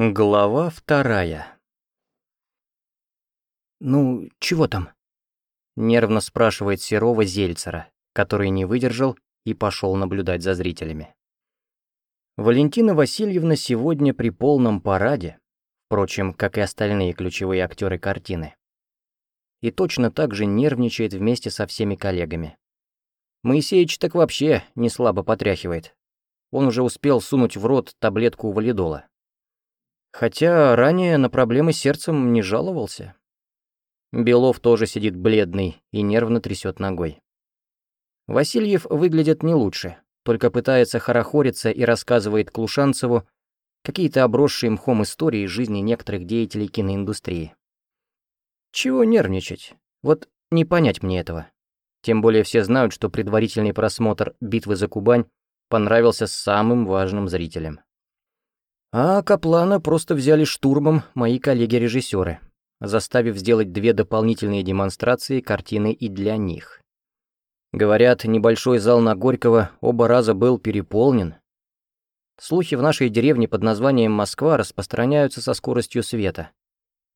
Глава вторая. «Ну, чего там?» — нервно спрашивает Серова Зельцера, который не выдержал и пошел наблюдать за зрителями. Валентина Васильевна сегодня при полном параде, впрочем, как и остальные ключевые актеры картины. И точно так же нервничает вместе со всеми коллегами. Моисеич так вообще не слабо потряхивает. Он уже успел сунуть в рот таблетку валидола. Хотя ранее на проблемы с сердцем не жаловался. Белов тоже сидит бледный и нервно трясет ногой. Васильев выглядит не лучше, только пытается хорохориться и рассказывает Клушанцеву какие-то обросшие мхом истории жизни некоторых деятелей киноиндустрии. Чего нервничать? Вот не понять мне этого. Тем более все знают, что предварительный просмотр «Битвы за Кубань» понравился самым важным зрителям. А Каплана просто взяли штурмом мои коллеги-режиссеры, заставив сделать две дополнительные демонстрации картины и для них. Говорят, небольшой зал на Горького оба раза был переполнен. Слухи в нашей деревне под названием Москва распространяются со скоростью света.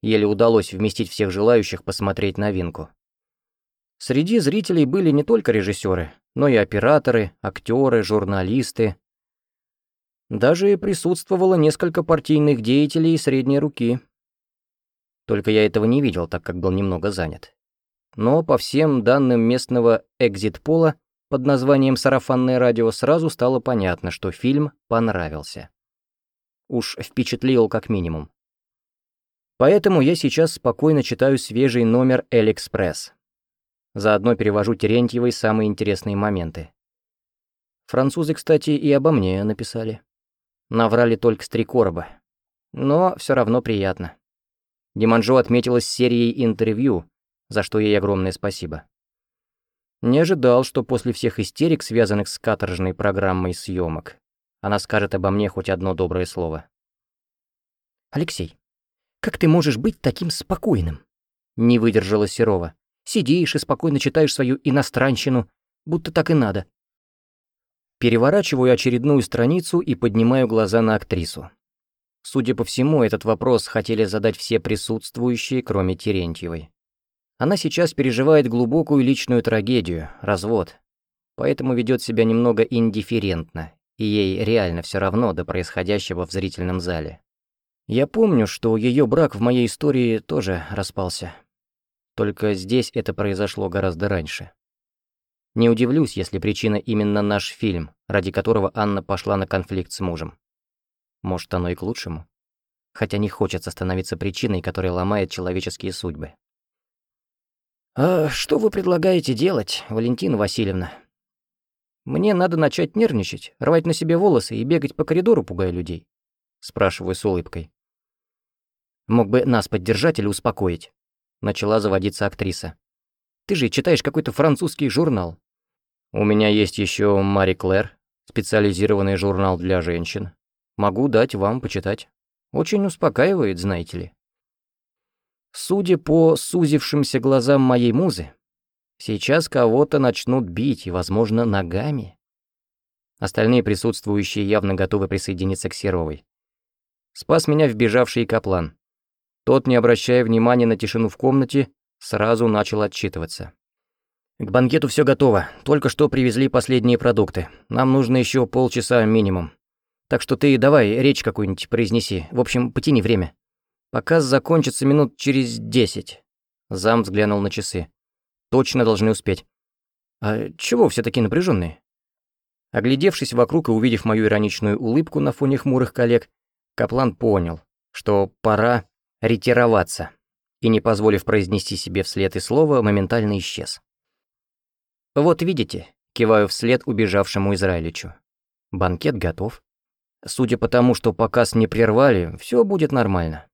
Еле удалось вместить всех желающих посмотреть новинку. Среди зрителей были не только режиссеры, но и операторы, актеры, журналисты, даже присутствовало несколько партийных деятелей средней руки. Только я этого не видел, так как был немного занят. Но по всем данным местного экзит-пола под названием «Сарафанное радио» сразу стало понятно, что фильм понравился. Уж впечатлил как минимум. Поэтому я сейчас спокойно читаю свежий номер «Эликспресс». Заодно перевожу Терентьевой самые интересные моменты. Французы, кстати, и обо мне написали. Наврали только с три короба. Но все равно приятно. Диманжо отметилась серией интервью, за что ей огромное спасибо. Не ожидал, что после всех истерик, связанных с каторжной программой съемок, она скажет обо мне хоть одно доброе слово. «Алексей, как ты можешь быть таким спокойным?» Не выдержала Серова. «Сидишь и спокойно читаешь свою иностранщину, будто так и надо. Переворачиваю очередную страницу и поднимаю глаза на актрису. Судя по всему, этот вопрос хотели задать все присутствующие, кроме Терентьевой. Она сейчас переживает глубокую личную трагедию, развод, поэтому ведет себя немного индифферентно, и ей реально все равно до происходящего в зрительном зале. Я помню, что ее брак в моей истории тоже распался. Только здесь это произошло гораздо раньше. Не удивлюсь, если причина именно наш фильм, ради которого Анна пошла на конфликт с мужем. Может, оно и к лучшему. Хотя не хочется становиться причиной, которая ломает человеческие судьбы. «А что вы предлагаете делать, Валентина Васильевна? Мне надо начать нервничать, рвать на себе волосы и бегать по коридору, пугая людей?» Спрашиваю с улыбкой. «Мог бы нас поддержать или успокоить?» Начала заводиться актриса. «Ты же читаешь какой-то французский журнал. У меня есть еще Мари Клэр, специализированный журнал для женщин. Могу дать вам почитать. Очень успокаивает, знаете ли. Судя по сузившимся глазам моей музы, сейчас кого-то начнут бить, и, возможно, ногами. Остальные присутствующие явно готовы присоединиться к Серовой. Спас меня вбежавший каплан. Тот, не обращая внимания на тишину в комнате, сразу начал отчитываться. К банкету все готово. Только что привезли последние продукты. Нам нужно еще полчаса минимум. Так что ты давай речь какую-нибудь произнеси. В общем, потяни время. Показ закончится минут через десять. Зам взглянул на часы. Точно должны успеть. А чего все такие напряженные? Оглядевшись вокруг и увидев мою ироничную улыбку на фоне хмурых коллег, Каплан понял, что пора ретироваться, и, не позволив произнести себе вслед и слова, моментально исчез. «Вот видите», — киваю вслед убежавшему Израиличу. «Банкет готов. Судя по тому, что показ не прервали, все будет нормально.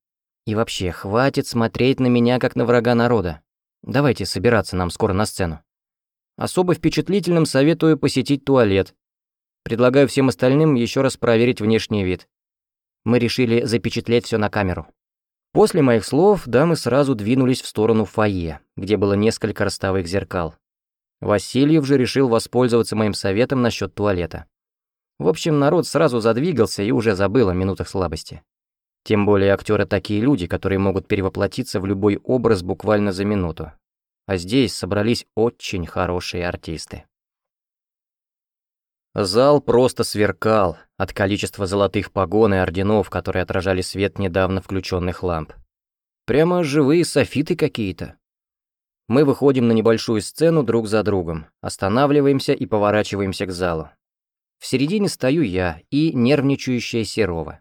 И вообще, хватит смотреть на меня, как на врага народа. Давайте собираться нам скоро на сцену. Особо впечатлительным советую посетить туалет. Предлагаю всем остальным еще раз проверить внешний вид. Мы решили запечатлеть все на камеру». После моих слов дамы сразу двинулись в сторону фойе, где было несколько ростовых зеркал. Васильев же решил воспользоваться моим советом насчет туалета. В общем, народ сразу задвигался и уже забыл о минутах слабости. Тем более актеры такие люди, которые могут перевоплотиться в любой образ буквально за минуту. А здесь собрались очень хорошие артисты. Зал просто сверкал от количества золотых погон и орденов, которые отражали свет недавно включенных ламп. Прямо живые софиты какие-то. Мы выходим на небольшую сцену друг за другом, останавливаемся и поворачиваемся к залу. В середине стою я и нервничающая Серова.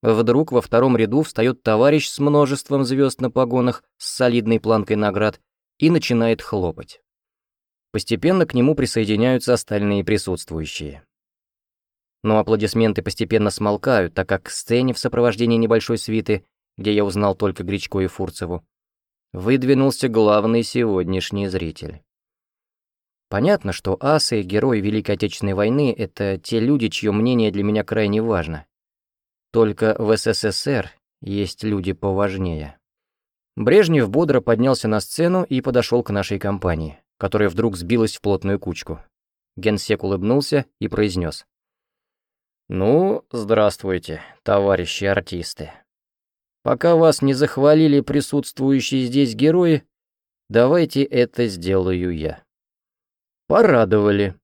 Вдруг во втором ряду встает товарищ с множеством звезд на погонах, с солидной планкой наград, и начинает хлопать. Постепенно к нему присоединяются остальные присутствующие. Но аплодисменты постепенно смолкают, так как к сцене в сопровождении небольшой свиты, где я узнал только Гречко и Фурцеву, выдвинулся главный сегодняшний зритель. Понятно, что асы, герои Великой Отечественной войны — это те люди, чье мнение для меня крайне важно. Только в СССР есть люди поважнее. Брежнев бодро поднялся на сцену и подошел к нашей компании которая вдруг сбилась в плотную кучку. Генсек улыбнулся и произнес. «Ну, здравствуйте, товарищи артисты. Пока вас не захвалили присутствующие здесь герои, давайте это сделаю я». Порадовали.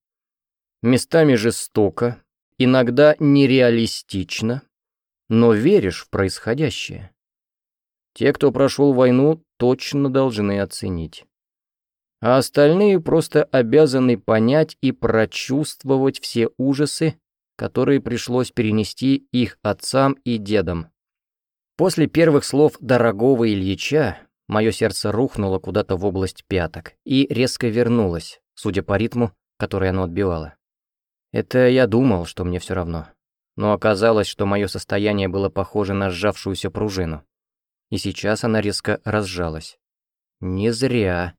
Местами жестоко, иногда нереалистично, но веришь в происходящее. Те, кто прошел войну, точно должны оценить а остальные просто обязаны понять и прочувствовать все ужасы, которые пришлось перенести их отцам и дедам. После первых слов дорогого Ильича мое сердце рухнуло куда-то в область пяток и резко вернулось, судя по ритму, который оно отбивало. Это я думал, что мне все равно. Но оказалось, что мое состояние было похоже на сжавшуюся пружину. И сейчас она резко разжалась. Не зря.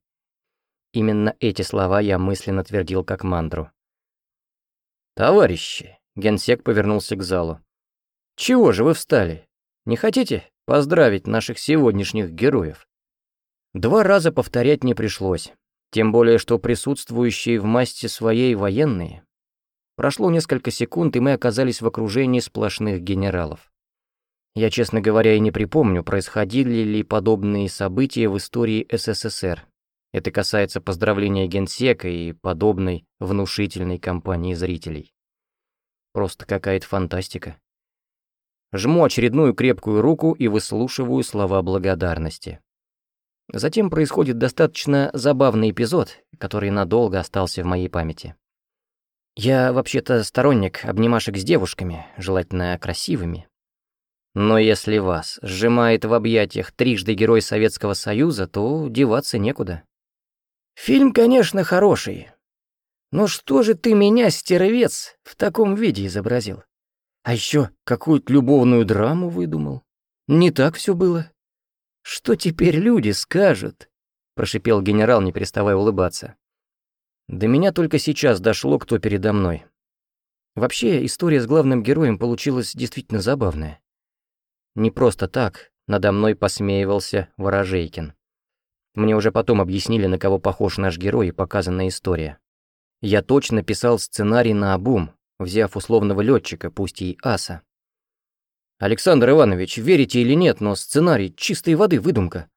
Именно эти слова я мысленно твердил как мантру. «Товарищи!» — генсек повернулся к залу. «Чего же вы встали? Не хотите поздравить наших сегодняшних героев?» Два раза повторять не пришлось, тем более что присутствующие в масти своей военные. Прошло несколько секунд, и мы оказались в окружении сплошных генералов. Я, честно говоря, и не припомню, происходили ли подобные события в истории СССР. Это касается поздравления генсека и подобной внушительной компании зрителей. Просто какая-то фантастика. Жму очередную крепкую руку и выслушиваю слова благодарности. Затем происходит достаточно забавный эпизод, который надолго остался в моей памяти. Я вообще-то сторонник обнимашек с девушками, желательно красивыми. Но если вас сжимает в объятиях трижды Герой Советского Союза, то деваться некуда. Фильм, конечно, хороший. Но что же ты меня, стервец, в таком виде изобразил? А еще какую-то любовную драму выдумал. Не так все было. Что теперь люди скажут? Прошипел генерал, не переставая улыбаться. До меня только сейчас дошло, кто передо мной. Вообще, история с главным героем получилась действительно забавная. Не просто так надо мной посмеивался Ворожейкин. Мне уже потом объяснили, на кого похож наш герой и показанная история. Я точно писал сценарий на обум, взяв условного летчика, пусть и аса. Александр Иванович, верите или нет, но сценарий чистой воды выдумка.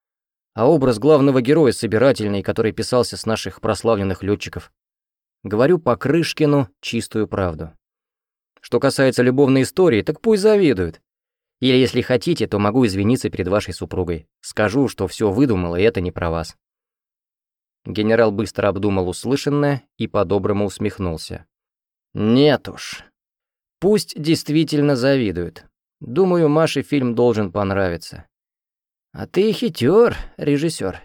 А образ главного героя собирательный, который писался с наших прославленных летчиков. Говорю по Крышкину чистую правду. Что касается любовной истории, так пусть завидуют. Или, если хотите, то могу извиниться перед вашей супругой. Скажу, что все выдумал, и это не про вас». Генерал быстро обдумал услышанное и по-доброму усмехнулся. «Нет уж. Пусть действительно завидуют. Думаю, Маше фильм должен понравиться». «А ты хитер, режиссер.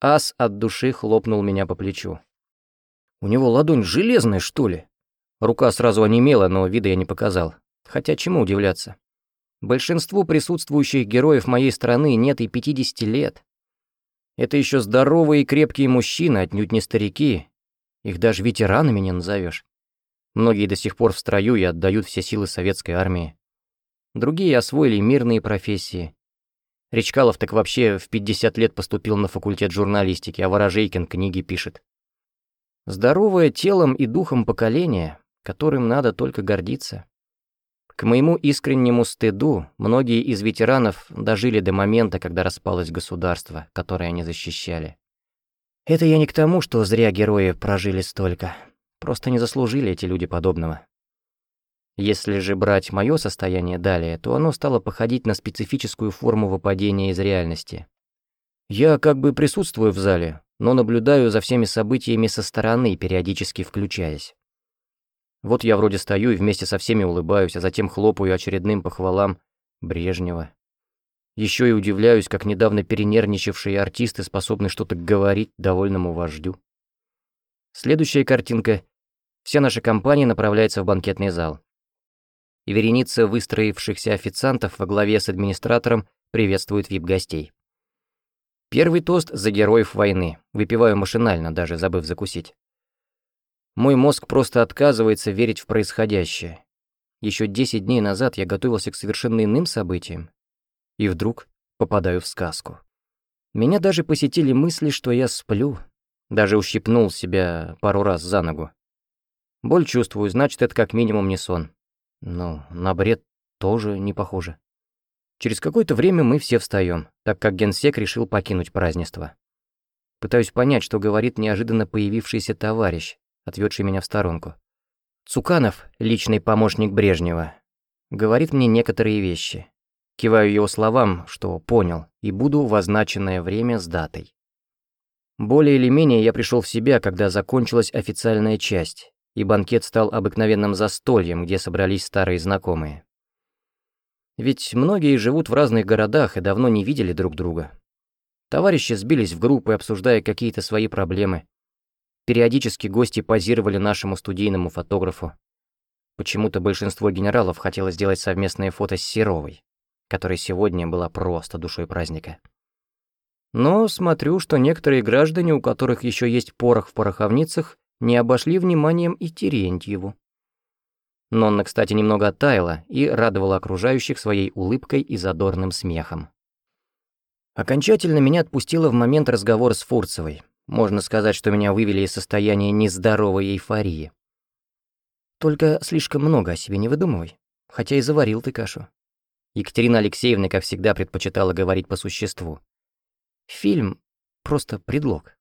Ас от души хлопнул меня по плечу. «У него ладонь железная, что ли?» Рука сразу онемела, но вида я не показал. Хотя чему удивляться? Большинству присутствующих героев моей страны нет и 50 лет. Это еще здоровые и крепкие мужчины, отнюдь не старики. Их даже ветеранами не назовешь. Многие до сих пор в строю и отдают все силы советской армии. Другие освоили мирные профессии. Речкалов так вообще в 50 лет поступил на факультет журналистики, а Ворожейкин книги пишет. Здоровое телом и духом поколение, которым надо только гордиться. К моему искреннему стыду, многие из ветеранов дожили до момента, когда распалось государство, которое они защищали. Это я не к тому, что зря герои прожили столько. Просто не заслужили эти люди подобного. Если же брать мое состояние далее, то оно стало походить на специфическую форму выпадения из реальности. Я как бы присутствую в зале, но наблюдаю за всеми событиями со стороны, периодически включаясь. Вот я вроде стою и вместе со всеми улыбаюсь, а затем хлопаю очередным похвалам Брежнева. Еще и удивляюсь, как недавно перенервничавшие артисты способны что-то говорить довольному вождю. Следующая картинка. Вся наша компания направляется в банкетный зал. И вереница выстроившихся официантов во главе с администратором приветствует вип-гостей. Первый тост за героев войны. Выпиваю машинально, даже забыв закусить. Мой мозг просто отказывается верить в происходящее. Еще 10 дней назад я готовился к совершенно иным событиям, и вдруг попадаю в сказку. Меня даже посетили мысли, что я сплю, даже ущипнул себя пару раз за ногу. Боль чувствую, значит, это как минимум не сон. Но на бред тоже не похоже. Через какое-то время мы все встаем, так как генсек решил покинуть празднество. Пытаюсь понять, что говорит неожиданно появившийся товарищ, отведший меня в сторонку. Цуканов, личный помощник Брежнева, говорит мне некоторые вещи. Киваю его словам, что понял, и буду в означенное время с датой. Более или менее я пришел в себя, когда закончилась официальная часть, и банкет стал обыкновенным застольем, где собрались старые знакомые. Ведь многие живут в разных городах и давно не видели друг друга. Товарищи сбились в группы, обсуждая какие-то свои проблемы. Периодически гости позировали нашему студийному фотографу. Почему-то большинство генералов хотело сделать совместное фото с Серовой которая сегодня была просто душой праздника. Но смотрю, что некоторые граждане, у которых еще есть порох в пороховницах, не обошли вниманием и Терентьеву. Нонна, кстати, немного оттаяла и радовала окружающих своей улыбкой и задорным смехом. Окончательно меня отпустило в момент разговора с Фурцевой. Можно сказать, что меня вывели из состояния нездоровой эйфории. Только слишком много о себе не выдумывай, хотя и заварил ты кашу. Екатерина Алексеевна, как всегда, предпочитала говорить по существу. Фильм — просто предлог.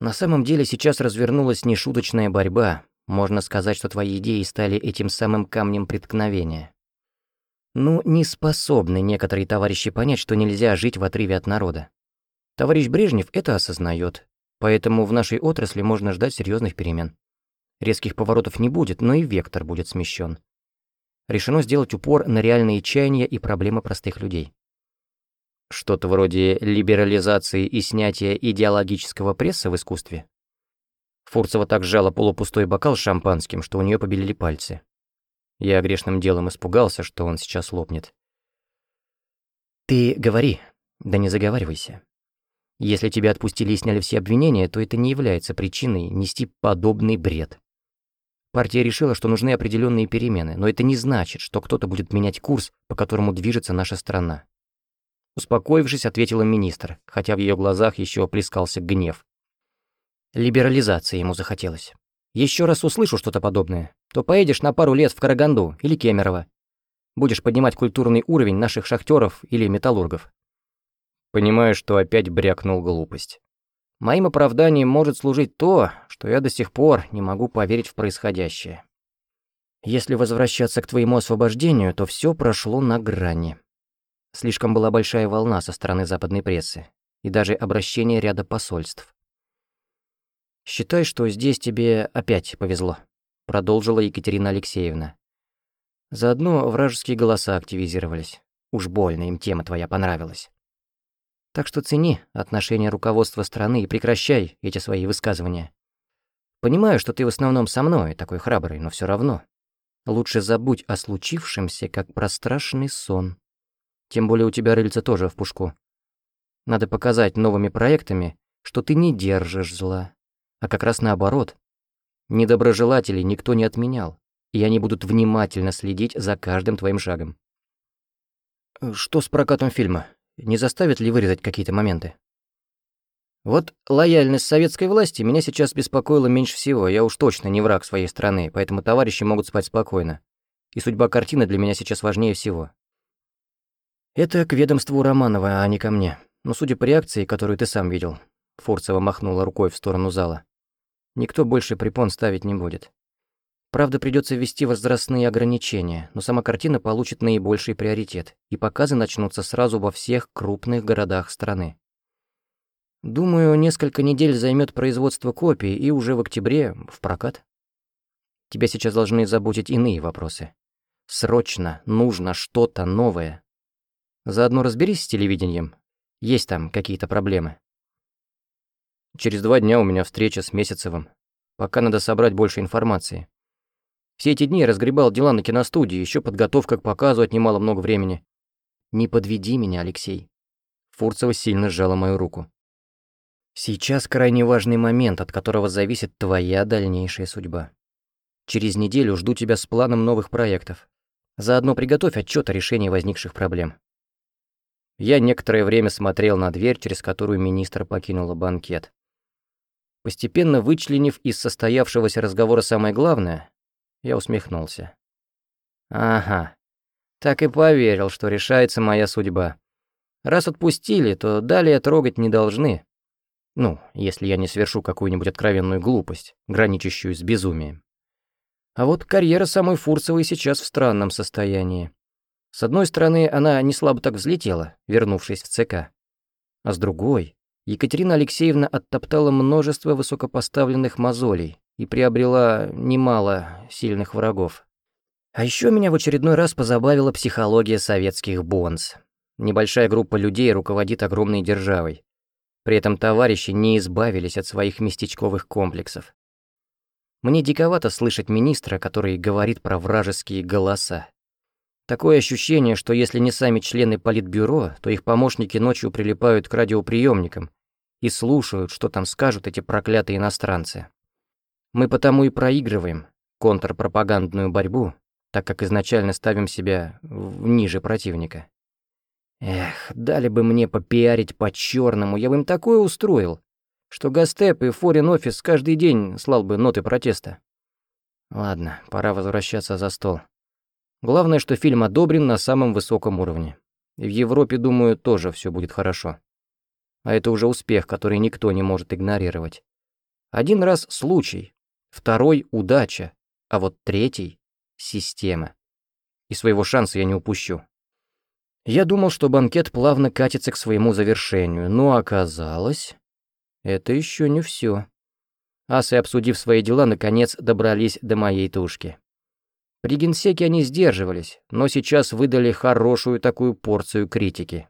На самом деле сейчас развернулась нешуточная борьба. Можно сказать, что твои идеи стали этим самым камнем преткновения. Ну, не способны некоторые товарищи понять, что нельзя жить в отрыве от народа. Товарищ Брежнев это осознает, поэтому в нашей отрасли можно ждать серьезных перемен. Резких поворотов не будет, но и вектор будет смещен решено сделать упор на реальные чаяния и проблемы простых людей. Что-то вроде либерализации и снятия идеологического пресса в искусстве. Фурцева так сжала полупустой бокал с шампанским, что у нее побелели пальцы. Я грешным делом испугался, что он сейчас лопнет. «Ты говори, да не заговаривайся. Если тебя отпустили и сняли все обвинения, то это не является причиной нести подобный бред. Партия решила, что нужны определенные перемены, но это не значит, что кто-то будет менять курс, по которому движется наша страна. Успокоившись, ответила министр, хотя в ее глазах еще плескался гнев. Либерализации ему захотелось. Еще раз услышу что-то подобное, то поедешь на пару лет в Караганду или Кемерово. Будешь поднимать культурный уровень наших шахтеров или металлургов. Понимаю, что опять брякнул глупость. Моим оправданием может служить то, что я до сих пор не могу поверить в происходящее. Если возвращаться к твоему освобождению, то все прошло на грани. Слишком была большая волна со стороны западной прессы и даже обращение ряда посольств. «Считай, что здесь тебе опять повезло», — продолжила Екатерина Алексеевна. Заодно вражеские голоса активизировались. Уж больно им тема твоя понравилась. Так что цени отношение руководства страны и прекращай эти свои высказывания. Понимаю, что ты в основном со мной, такой храбрый, но все равно. Лучше забудь о случившемся, как про страшный сон. Тем более у тебя рыльца тоже в пушку. Надо показать новыми проектами, что ты не держишь зла, а как раз наоборот. Недоброжелателей никто не отменял, и они будут внимательно следить за каждым твоим шагом. Что с прокатом фильма? Не заставит ли вырезать какие-то моменты? Вот лояльность советской власти меня сейчас беспокоила меньше всего. Я уж точно не враг своей страны, поэтому товарищи могут спать спокойно. и судьба картины для меня сейчас важнее всего. Это к ведомству Романова, а не ко мне. Но судя по реакции, которую ты сам видел, Фурцева махнула рукой в сторону зала. Никто больше препон ставить не будет. Правда, придется ввести возрастные ограничения, но сама картина получит наибольший приоритет, и показы начнутся сразу во всех крупных городах страны. Думаю, несколько недель займет производство копий, и уже в октябре в прокат. Тебя сейчас должны заботить иные вопросы. Срочно нужно что-то новое. Заодно разберись с телевидением. Есть там какие-то проблемы. Через два дня у меня встреча с Месяцевым. Пока надо собрать больше информации. Все эти дни я разгребал дела на киностудии, еще подготовка к показу отнимала много времени. Не подведи меня, Алексей. Фурцева сильно сжала мою руку. Сейчас крайне важный момент, от которого зависит твоя дальнейшая судьба. Через неделю жду тебя с планом новых проектов. Заодно приготовь отчет о решении возникших проблем. Я некоторое время смотрел на дверь, через которую министр покинула банкет. Постепенно вычленив из состоявшегося разговора самое главное, я усмехнулся. Ага, так и поверил, что решается моя судьба. Раз отпустили, то далее трогать не должны. Ну, если я не совершу какую-нибудь откровенную глупость, граничащую с безумием. А вот карьера самой Фурцевой сейчас в странном состоянии. С одной стороны, она не слабо так взлетела, вернувшись в ЦК. А с другой, Екатерина Алексеевна оттоптала множество высокопоставленных мозолей и приобрела немало сильных врагов. А еще меня в очередной раз позабавила психология советских бонз. Небольшая группа людей руководит огромной державой. При этом товарищи не избавились от своих местечковых комплексов. Мне диковато слышать министра, который говорит про вражеские голоса. Такое ощущение, что если не сами члены политбюро, то их помощники ночью прилипают к радиоприемникам и слушают, что там скажут эти проклятые иностранцы. Мы потому и проигрываем контрпропагандную борьбу, так как изначально ставим себя ниже противника. Эх, дали бы мне попиарить по-черному, я бы им такое устроил, что Гастеп и Форин Офис каждый день слал бы ноты протеста. Ладно, пора возвращаться за стол. Главное, что фильм одобрен на самом высоком уровне. В Европе, думаю, тоже все будет хорошо. А это уже успех, который никто не может игнорировать. Один раз случай, второй — удача, а вот третий — система. И своего шанса я не упущу. Я думал, что банкет плавно катится к своему завершению, но оказалось, это еще не все. Асы, обсудив свои дела, наконец добрались до моей тушки. При генсеке они сдерживались, но сейчас выдали хорошую такую порцию критики.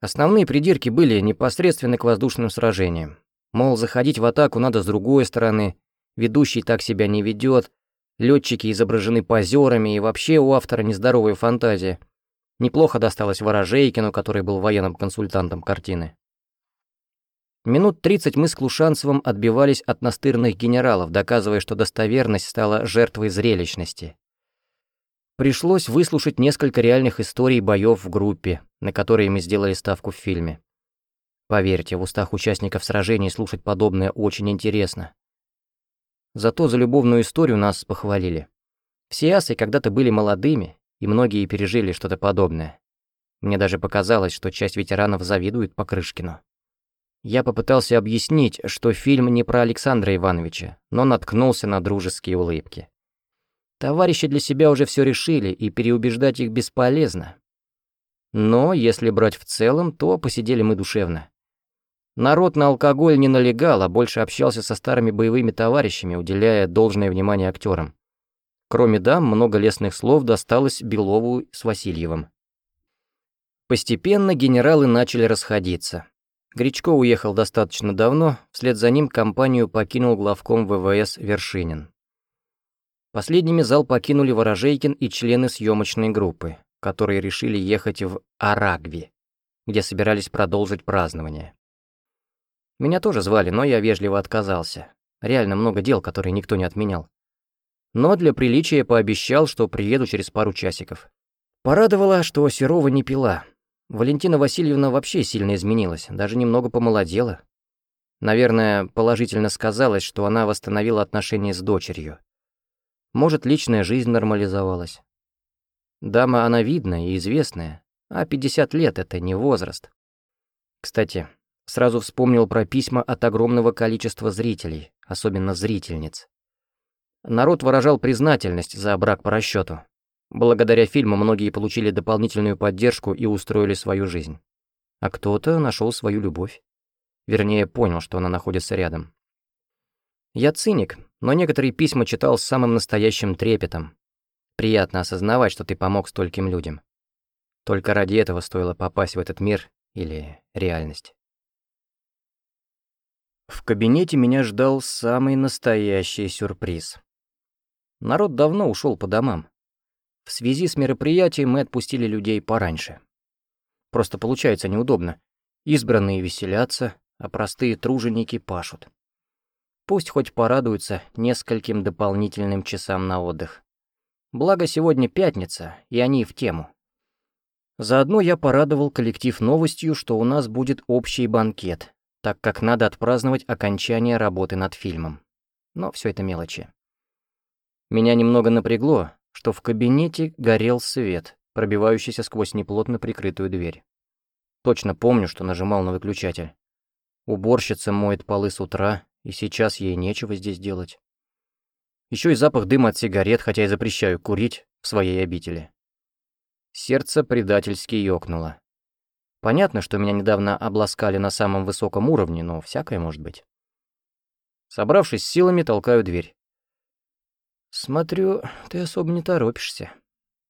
Основные придирки были непосредственно к воздушным сражениям. Мол, заходить в атаку надо с другой стороны, ведущий так себя не ведет, летчики изображены позерами и вообще у автора нездоровая фантазия. Неплохо досталось Ворожейкину, который был военным консультантом картины. Минут 30 мы с Клушанцевым отбивались от настырных генералов, доказывая, что достоверность стала жертвой зрелищности. Пришлось выслушать несколько реальных историй боев в группе, на которые мы сделали ставку в фильме. Поверьте, в устах участников сражений слушать подобное очень интересно. Зато за любовную историю нас похвалили. Все асы когда-то были молодыми, и многие пережили что-то подобное. Мне даже показалось, что часть ветеранов завидует Покрышкину. Я попытался объяснить, что фильм не про Александра Ивановича, но наткнулся на дружеские улыбки. Товарищи для себя уже все решили, и переубеждать их бесполезно. Но если брать в целом, то посидели мы душевно. Народ на алкоголь не налегал, а больше общался со старыми боевыми товарищами, уделяя должное внимание актерам. Кроме дам, много лестных слов досталось Белову с Васильевым. Постепенно генералы начали расходиться. Гречко уехал достаточно давно, вслед за ним компанию покинул главком ВВС Вершинин. Последними зал покинули Ворожейкин и члены съемочной группы, которые решили ехать в Арагви, где собирались продолжить празднование. Меня тоже звали, но я вежливо отказался. Реально много дел, которые никто не отменял. Но для приличия пообещал, что приеду через пару часиков. Порадовало, что Серова не пила, Валентина Васильевна вообще сильно изменилась, даже немного помолодела. Наверное, положительно сказалось, что она восстановила отношения с дочерью. Может, личная жизнь нормализовалась. Дама она видная и известная, а 50 лет — это не возраст. Кстати, сразу вспомнил про письма от огромного количества зрителей, особенно зрительниц. Народ выражал признательность за брак по расчету. Благодаря фильму многие получили дополнительную поддержку и устроили свою жизнь. А кто-то нашел свою любовь. Вернее, понял, что она находится рядом. Я циник, но некоторые письма читал с самым настоящим трепетом. Приятно осознавать, что ты помог стольким людям. Только ради этого стоило попасть в этот мир или реальность. В кабинете меня ждал самый настоящий сюрприз. Народ давно ушел по домам. В связи с мероприятием мы отпустили людей пораньше. Просто получается неудобно. Избранные веселятся, а простые труженики пашут. Пусть хоть порадуются нескольким дополнительным часам на отдых. Благо сегодня пятница, и они в тему. Заодно я порадовал коллектив новостью, что у нас будет общий банкет, так как надо отпраздновать окончание работы над фильмом. Но все это мелочи. Меня немного напрягло, что в кабинете горел свет, пробивающийся сквозь неплотно прикрытую дверь. Точно помню, что нажимал на выключатель. Уборщица моет полы с утра, и сейчас ей нечего здесь делать. Еще и запах дыма от сигарет, хотя и запрещаю курить в своей обители. Сердце предательски ёкнуло. Понятно, что меня недавно обласкали на самом высоком уровне, но всякое может быть. Собравшись силами, толкаю дверь. «Смотрю, ты особо не торопишься.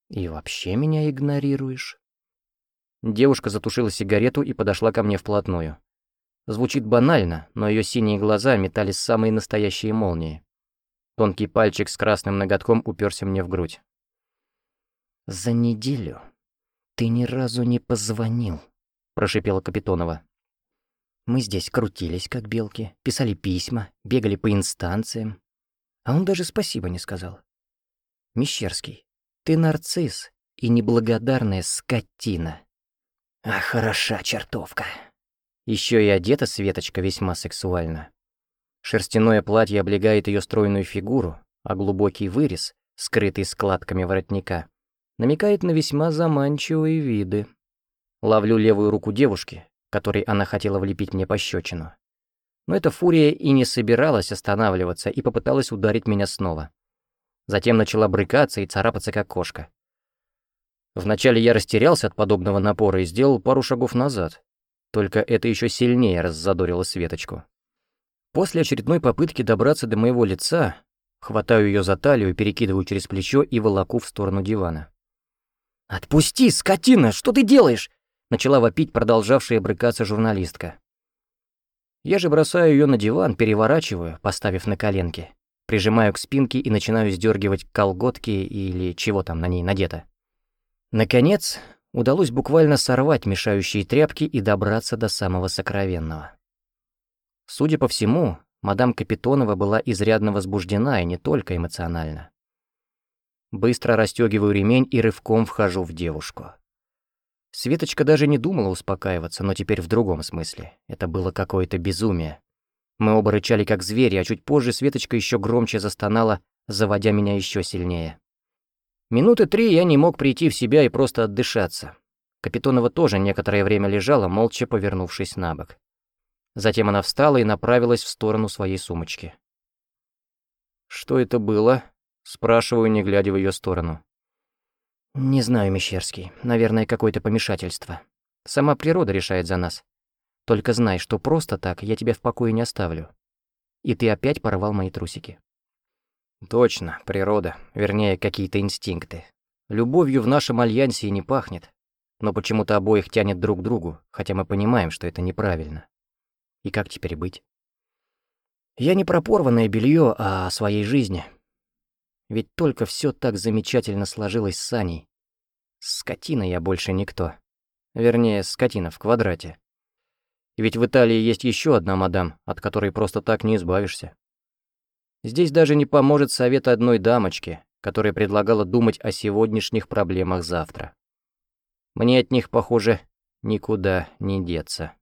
И вообще меня игнорируешь». Девушка затушила сигарету и подошла ко мне вплотную. Звучит банально, но ее синие глаза метали самые настоящие молнии. Тонкий пальчик с красным ноготком уперся мне в грудь. «За неделю ты ни разу не позвонил», — прошипела Капитонова. «Мы здесь крутились, как белки, писали письма, бегали по инстанциям. А он даже спасибо не сказал. Мещерский, ты нарцисс и неблагодарная скотина». «А хороша чертовка», еще и одета Светочка весьма сексуально. Шерстяное платье облегает ее стройную фигуру, а глубокий вырез, скрытый складками воротника, намекает на весьма заманчивые виды. Ловлю левую руку девушки, которой она хотела влепить мне пощечину. Но эта фурия и не собиралась останавливаться и попыталась ударить меня снова. Затем начала брыкаться и царапаться, как кошка. Вначале я растерялся от подобного напора и сделал пару шагов назад, только это еще сильнее раззадорило Светочку. После очередной попытки добраться до моего лица, хватаю ее за талию, перекидываю через плечо и волоку в сторону дивана. «Отпусти, скотина! Что ты делаешь?» Начала вопить продолжавшая брыкаться журналистка. Я же бросаю ее на диван, переворачиваю, поставив на коленки, прижимаю к спинке и начинаю сдергивать колготки или чего там на ней надето. Наконец, удалось буквально сорвать мешающие тряпки и добраться до самого сокровенного. Судя по всему, мадам Капитонова была изрядно возбуждена и не только эмоционально. Быстро расстегиваю ремень и рывком вхожу в девушку. Светочка даже не думала успокаиваться, но теперь в другом смысле. Это было какое-то безумие. Мы оба рычали как звери, а чуть позже Светочка еще громче застонала, заводя меня еще сильнее. Минуты три я не мог прийти в себя и просто отдышаться. Капитонова тоже некоторое время лежала, молча повернувшись на бок. Затем она встала и направилась в сторону своей сумочки. «Что это было?» — спрашиваю, не глядя в ее сторону. «Не знаю, Мещерский. Наверное, какое-то помешательство. Сама природа решает за нас. Только знай, что просто так я тебя в покое не оставлю. И ты опять порвал мои трусики». Точно, природа, вернее, какие-то инстинкты. Любовью в нашем альянсе и не пахнет, но почему-то обоих тянет друг к другу, хотя мы понимаем, что это неправильно. И как теперь быть? Я не про порванное белье, а о своей жизни. Ведь только все так замечательно сложилось с Саней. Скотина я больше никто. Вернее, скотина в квадрате. Ведь в Италии есть еще одна мадам, от которой просто так не избавишься. Здесь даже не поможет совет одной дамочки, которая предлагала думать о сегодняшних проблемах завтра. Мне от них, похоже, никуда не деться.